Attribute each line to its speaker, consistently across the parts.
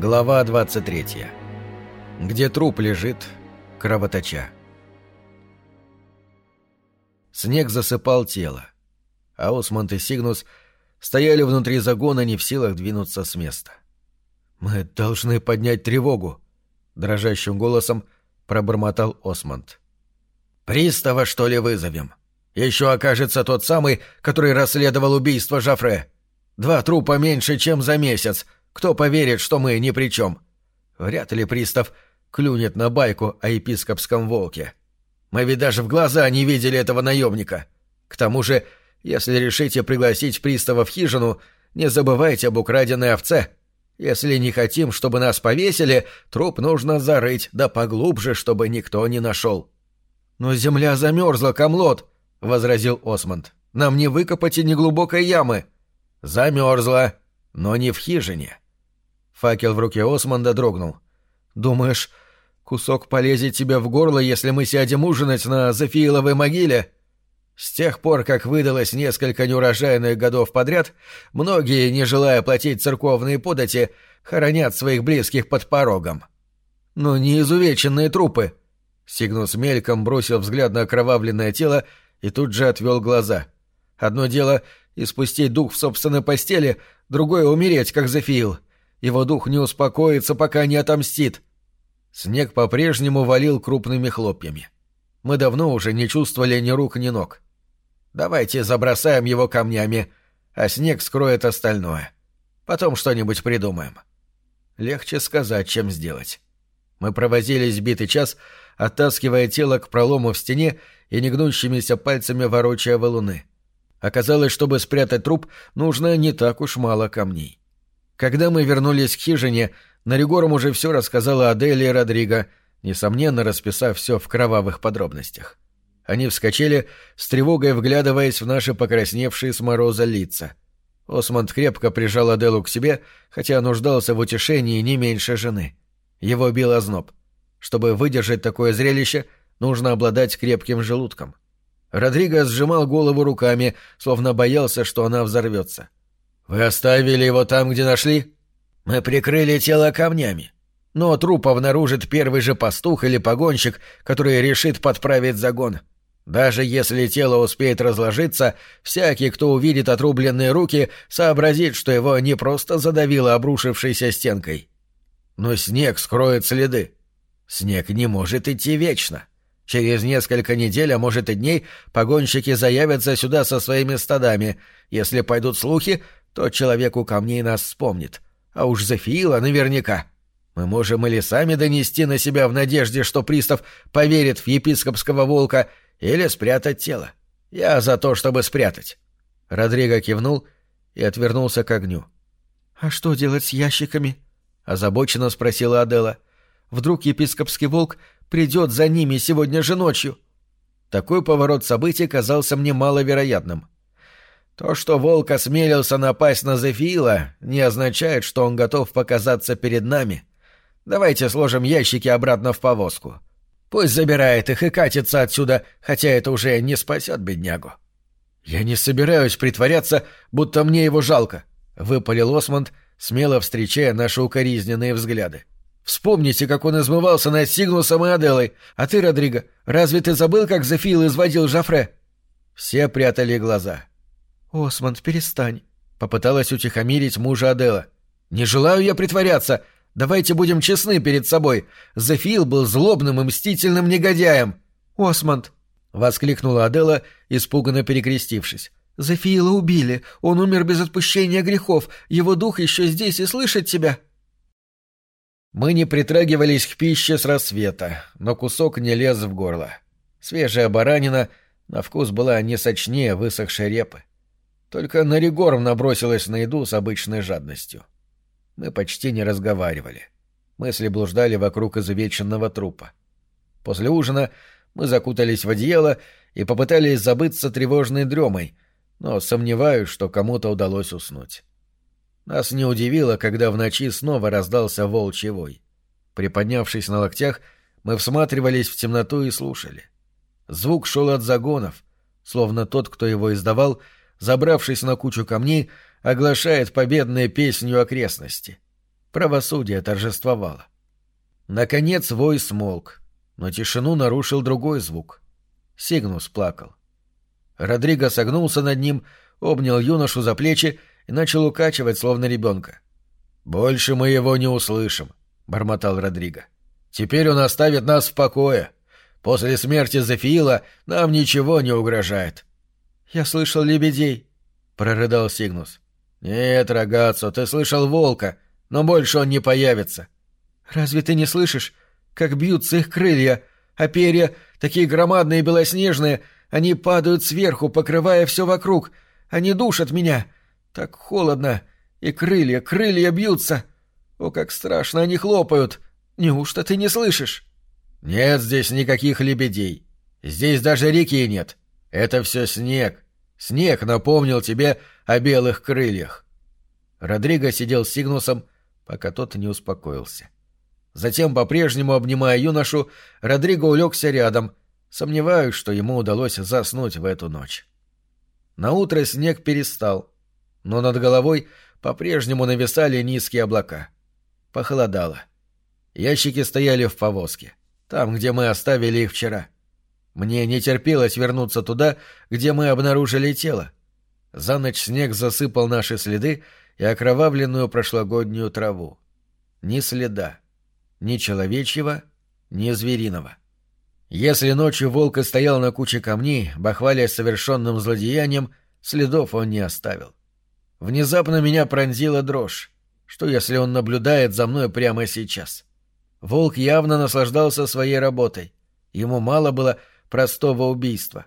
Speaker 1: Глава 23. Где труп лежит, кровоточа. Снег засыпал тело, а Осмонд и Сигнус стояли внутри загона не в силах двинуться с места. «Мы должны поднять тревогу», — дрожащим голосом пробормотал Осмонд. «Пристава, что ли, вызовем? Еще окажется тот самый, который расследовал убийство Жафре. Два трупа меньше, чем за месяц — кто поверит, что мы ни при чем? Вряд ли пристав клюнет на байку о епископском волке. Мы ведь даже в глаза не видели этого наемника. К тому же, если решите пригласить пристава в хижину, не забывайте об украденной овце. Если не хотим, чтобы нас повесили, труп нужно зарыть, да поглубже, чтобы никто не нашел. — Но земля замерзла, комлот, — возразил Осмонд. — Нам не выкопать и неглубокой ямы. — Замерзла, но не в хижине. Факел в руке Османда дрогнул. «Думаешь, кусок полезет тебе в горло, если мы сядем ужинать на Зафииловой могиле?» С тех пор, как выдалось несколько неурожайных годов подряд, многие, не желая платить церковные подати, хоронят своих близких под порогом. Но не изувеченные трупы. Сигнус мельком бросил взгляд на окровавленное тело и тут же отвел глаза. Одно дело — испустить дух в собственной постели, другое — умереть, как Зафиил. Его дух не успокоится, пока не отомстит. Снег по-прежнему валил крупными хлопьями. Мы давно уже не чувствовали ни рук, ни ног. Давайте забросаем его камнями, а снег скроет остальное. Потом что-нибудь придумаем. Легче сказать, чем сделать. Мы провозились битый час, оттаскивая тело к пролому в стене и негнущимися пальцами ворочая валуны. Оказалось, чтобы спрятать труп, нужно не так уж мало камней. Когда мы вернулись к хижине, Наригором уже все рассказала Аделе и Родриго, несомненно расписав все в кровавых подробностях. Они вскочили, с тревогой вглядываясь в наши покрасневшие с мороза лица. Осмонд крепко прижал Аделу к себе, хотя нуждался в утешении не меньше жены. Его бил озноб. Чтобы выдержать такое зрелище, нужно обладать крепким желудком. Родриго сжимал голову руками, словно боялся, что она взорвется. — «Вы оставили его там, где нашли?» «Мы прикрыли тело камнями. Но труп обнаружит первый же пастух или погонщик, который решит подправить загон. Даже если тело успеет разложиться, всякий, кто увидит отрубленные руки, сообразит, что его не просто задавило обрушившейся стенкой. Но снег скроет следы. Снег не может идти вечно». Через несколько недель, а может и дней, погонщики заявятся сюда со своими стадами. Если пойдут слухи, тот человек у камней нас вспомнит. А уж Зефиила наверняка. Мы можем или сами донести на себя в надежде, что пристав поверит в епископского волка, или спрятать тело. Я за то, чтобы спрятать. Родриго кивнул и отвернулся к огню. — А что делать с ящиками? — озабоченно спросила Адела. — Вдруг епископский волк придет за ними сегодня же ночью? Такой поворот событий казался мне маловероятным. То, что волк осмелился напасть на Зефиила, не означает, что он готов показаться перед нами. Давайте сложим ящики обратно в повозку. Пусть забирает их и катится отсюда, хотя это уже не спасет беднягу. Я не собираюсь притворяться, будто мне его жалко, — выпалил Осмонд, смело встречая наши укоризненные взгляды. Вспомните, как он измывался над Сигнусом и Аделой. А ты, Родриго, разве ты забыл, как Зефил изводил Жафре? Все прятали глаза. «Осмонд, перестань», — попыталась утихомирить мужа Адела. «Не желаю я притворяться. Давайте будем честны перед собой. Зефил был злобным и мстительным негодяем». «Осмонд», — воскликнула Адела, испуганно перекрестившись. «Зефиила убили. Он умер без отпущения грехов. Его дух еще здесь и слышит тебя». Мы не притрагивались к пище с рассвета, но кусок не лез в горло. Свежая баранина на вкус была не сочнее высохшей репы. Только Наригорм набросилась на еду с обычной жадностью. Мы почти не разговаривали. Мысли блуждали вокруг изувеченного трупа. После ужина мы закутались в одеяло и попытались забыться тревожной дремой, но сомневаюсь, что кому-то удалось уснуть. Нас не удивило, когда в ночи снова раздался волчий вой. Приподнявшись на локтях, мы всматривались в темноту и слушали. Звук шел от загонов, словно тот, кто его издавал — забравшись на кучу камней, оглашает победной песнью окрестности. Правосудие торжествовало. Наконец вой смолк, но тишину нарушил другой звук. Сигнус плакал. Родриго согнулся над ним, обнял юношу за плечи и начал укачивать, словно ребенка. «Больше мы его не услышим», — бормотал Родриго. «Теперь он оставит нас в покое. После смерти Зефиила нам ничего не угрожает».
Speaker 2: «Я слышал лебедей», — прорыдал Сигнус.
Speaker 1: «Нет, рогацо, ты слышал волка, но больше он не появится».
Speaker 2: «Разве ты не слышишь, как бьются их крылья, а перья, такие громадные и белоснежные, они падают сверху, покрывая все вокруг. Они душат меня. Так холодно. И крылья, крылья бьются. О, как страшно они хлопают. Неужто ты не слышишь?
Speaker 1: Нет здесь никаких лебедей. Здесь даже реки нет. Это все снег. Снег напомнил тебе о белых крыльях. Родриго сидел с Сигнусом, пока тот не успокоился. Затем, по-прежнему обнимая юношу, Родриго улегся рядом, Сомневаюсь, что ему удалось заснуть в эту ночь. На утро снег перестал, но над головой по-прежнему нависали низкие облака. Похолодало. Ящики стояли в повозке, там, где мы оставили их вчера. Мне не терпелось вернуться туда, где мы обнаружили тело. За ночь снег засыпал наши следы и окровавленную прошлогоднюю траву. Ни следа. Ни человечьего, ни звериного. Если ночью волк и стоял на куче камней, бахвалясь совершенным злодеянием, следов он не оставил. Внезапно меня пронзила дрожь. Что, если он наблюдает за мной прямо сейчас? Волк явно наслаждался своей работой. Ему мало было простого убийства.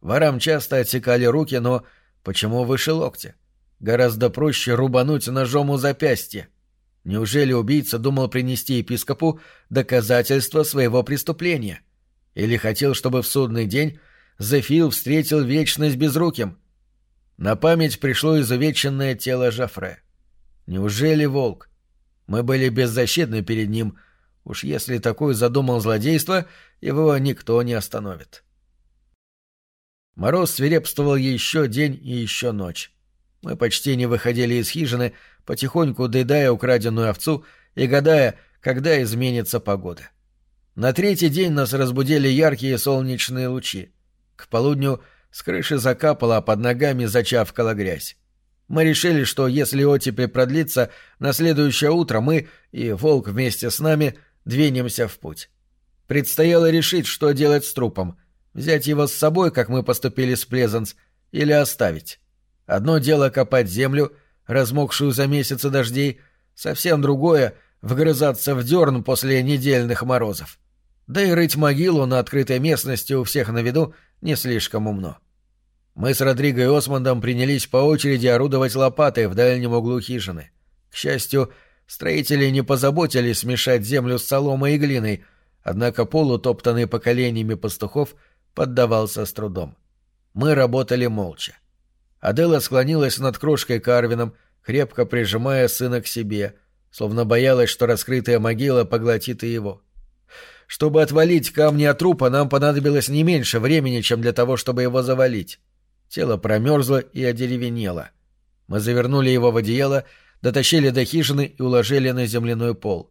Speaker 1: Ворам часто отсекали руки, но почему выше локтя? Гораздо проще рубануть ножом у запястья. Неужели убийца думал принести епископу доказательства своего преступления? — или хотел, чтобы в судный день Зефил встретил вечность безруким? На память пришло изувеченное тело Жафре. Неужели волк? Мы были беззащитны перед ним. Уж если такой задумал злодейство, его никто не остановит. Мороз свирепствовал еще день и еще ночь. Мы почти не выходили из хижины, потихоньку доедая украденную овцу и гадая, когда изменится погода. — на третий день нас разбудили яркие солнечные лучи. К полудню с крыши закапала, а под ногами зачавкала грязь. Мы решили, что если оттепель продлится, на следующее утро мы и волк вместе с нами двинемся в путь. Предстояло решить, что делать с трупом. Взять его с собой, как мы поступили с Плезанс, или оставить. Одно дело копать землю, размокшую за месяцы дождей, совсем другое — вгрызаться в дерн после недельных морозов. Да и рыть могилу на открытой местности у всех на виду не слишком умно. Мы с Родриго и Осмондом принялись по очереди орудовать лопатой в дальнем углу хижины. К счастью, строители не позаботились смешать землю с соломой и глиной, однако пол, утоптанный поколениями пастухов, поддавался с трудом. Мы работали молча. Адела склонилась над крошкой Карвином, крепко прижимая сына к себе, словно боялась, что раскрытая могила поглотит и его. Чтобы отвалить камни от трупа, нам понадобилось не меньше времени, чем для того, чтобы его завалить. Тело промерзло и одеревенело. Мы завернули его в одеяло, дотащили до хижины и уложили на земляной пол.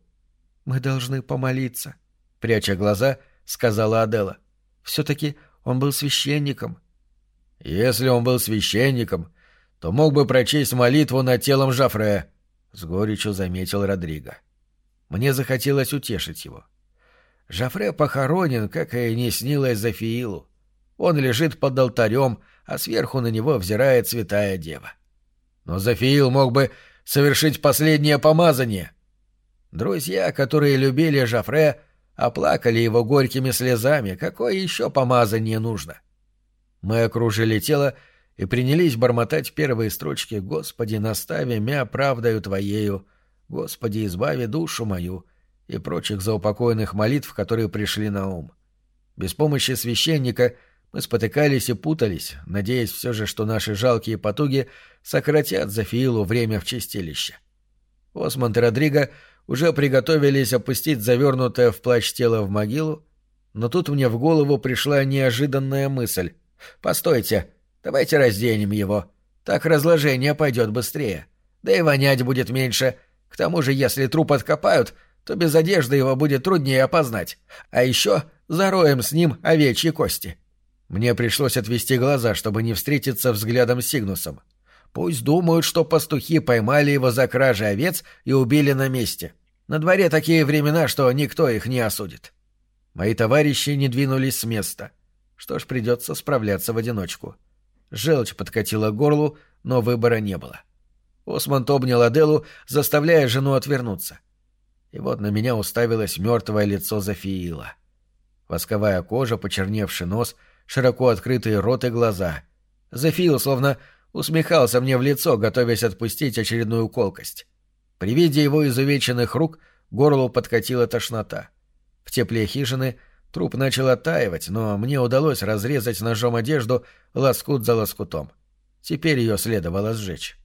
Speaker 1: «Мы должны помолиться», — пряча глаза, сказала Адела. «Все-таки он был священником». «Если он был священником, то мог бы прочесть молитву над телом Жафре», — с горечью заметил Родриго. Мне захотелось утешить его. Жафре похоронен, как и не снилось Зафиилу. Он лежит под алтарем, а сверху на него взирает святая дева. Но Зафиил мог бы совершить последнее помазание. Друзья, которые любили Жафре, оплакали его горькими слезами. Какое еще помазание нужно? Мы окружили тело и принялись бормотать первые строчки «Господи, настави мя правдою Твоею, Господи, избави душу мою» и прочих заупокоенных молитв, которые пришли на ум. Без помощи священника мы спотыкались и путались, надеясь все же, что наши жалкие потуги сократят Зафиилу время в чистилище. Осмонд и Родриго уже приготовились опустить завернутое в плащ тело в могилу, но тут мне в голову пришла неожиданная мысль. «Постойте, давайте разденем его. Так разложение пойдет быстрее. Да и вонять будет меньше.
Speaker 2: К тому же, если труп откопают, то без одежды его будет труднее опознать. А еще зароем с ним овечьи кости. Мне пришлось отвести глаза, чтобы не встретиться взглядом с Сигнусом. Пусть думают, что пастухи поймали его за кражей овец и убили на месте. На дворе такие времена, что никто их не осудит. Мои товарищи не двинулись с места. Что ж, придется справляться в одиночку. Желчь подкатила к горлу, но выбора не было. Осмонд обнял Аделу, заставляя жену отвернуться. И вот на меня уставилось мертвое лицо Зафиила. Восковая кожа, почерневший нос, широко открытые рот и глаза. Зафиил словно усмехался мне в лицо, готовясь отпустить очередную колкость. При виде его изувеченных рук горлу подкатила тошнота. В тепле хижины труп начал оттаивать, но мне удалось разрезать ножом одежду лоскут за лоскутом. Теперь ее следовало сжечь.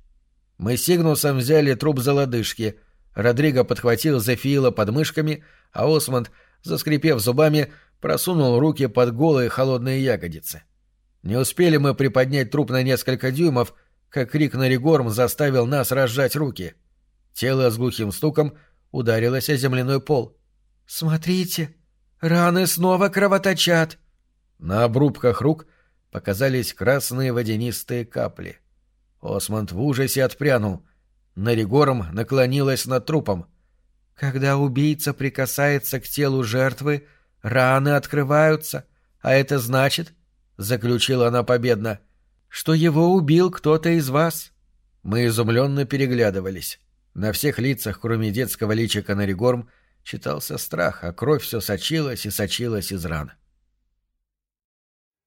Speaker 2: Мы с Сигнусом взяли труп за лодыжки. Родриго подхватил Зефиила под мышками, а Осмонд, заскрипев зубами, просунул руки под голые холодные ягодицы. Не успели мы приподнять труп на несколько дюймов, как крик Наригорм заставил нас разжать руки. Тело с глухим стуком ударилось о земляной пол. «Смотрите, раны снова кровоточат!» На обрубках рук показались красные водянистые капли. Осмонд в ужасе отпрянул. Наригорм наклонилась над трупом. «Когда убийца прикасается к телу жертвы, раны открываются, а это значит, — заключила она победно, — что его убил кто-то из вас». Мы изумленно переглядывались. На всех лицах, кроме детского личика Наригорм, читался страх, а кровь все сочилась и сочилась из ран. —